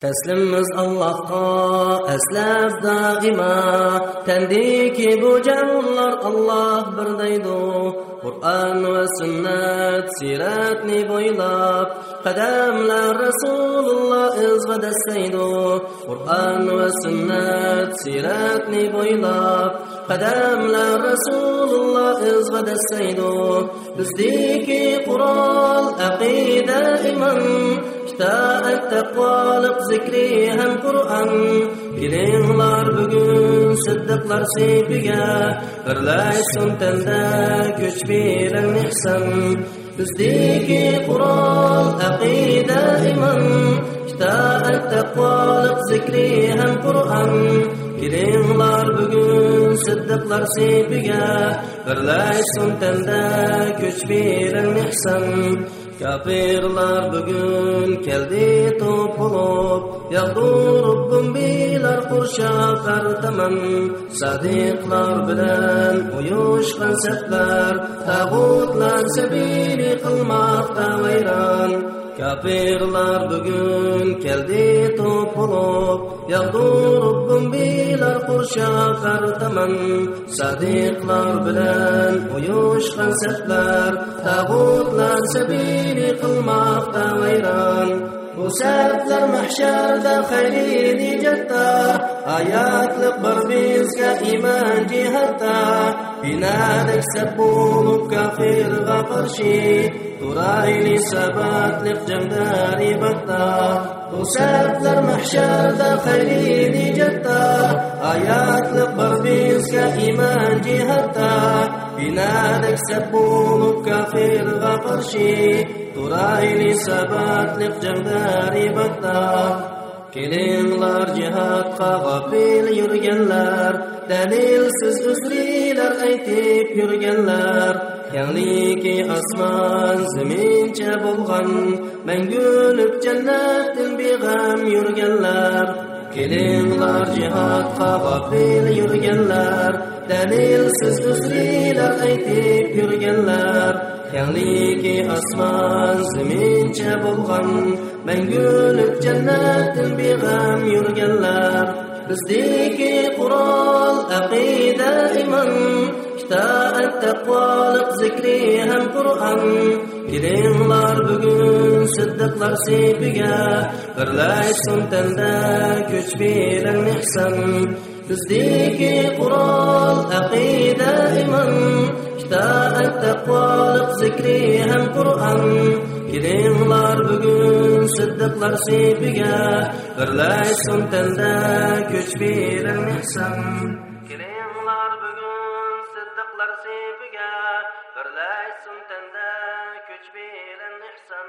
تسلمز الله قا أسلاف داغما. تنديك بو جمالر الله برديدو. قرآن وسنة سيراتني بويلاب قدام لا رسول الله ازغد السيدو قرآن وسنة سيراتني بويلاب قدام لا رسول الله ازغد السيدو بزديكي قرال أقيدة إيمان. Kitab, taqvalık zikri hem Kur'an Bilinglar bugün sıddıklar sepiga Birleşsin telde güç bilen ihsan Bizdeki Kur'an, aqida, iman Kitap, taqvalık zikri hem Kur'an Bilinglar bugün sıddıklar sepiga Birleşsin telde güç bilen ihsan Kapirlar bugün keldi top bulup Yağdırıp bombiler kurşab her tamam Sadiqlar bilen uyuşkan sepler Tağutlar sebili kılmakta vayran. Kafirlar bugün keldi topulup Yağdu Rabbim bilar kurşak artaman Sadiqlar bilen uyuşkan sepler Tağutlar sebili kılmakta vayran Bu sepler mahşerde آيات لقبر لبربيز كإيمان جهتا بنادك سبول كافر غفر شي تراي لي سبات لف جمداري بطا وسات لرمحشار دا خليلي جتا آيات لبربيز كإيمان جهتا بنادك سبول كافر غفر شي تراي لي سبات لف جمداري بطا Kelinglar jihatqa g'afil yurganlar. Dalilsiz uzrilar aytib yurganlar. Yangliki osmon zamincha bo'lgan. Mangulik jannatdan beg'am yurganlar. Kelinglar jihatqa g'afil yurganlar. Dalilsiz uzrilar aytib yurganlar. Yangliki osmon zamincha bo'lgan. Мәңгүлек жәннәтен бейғам юргәнләр Біздеке құрал, әқида иман Китаәт тәқвалық зікри һәм Құр'ан Келеңлар бүгін сыддықлар сейпіге Бірләйсін тәндә көч берен ихсан Біздеке құрал, әқида иман Китаәт тәқвалық зікри һәм Құр'ан siddiqlar sepiga Birlashsin tanda kuch bilan ihson Kelinglar bugun siddiqlar sepiga Birlashsin tanda kuch bilan ihson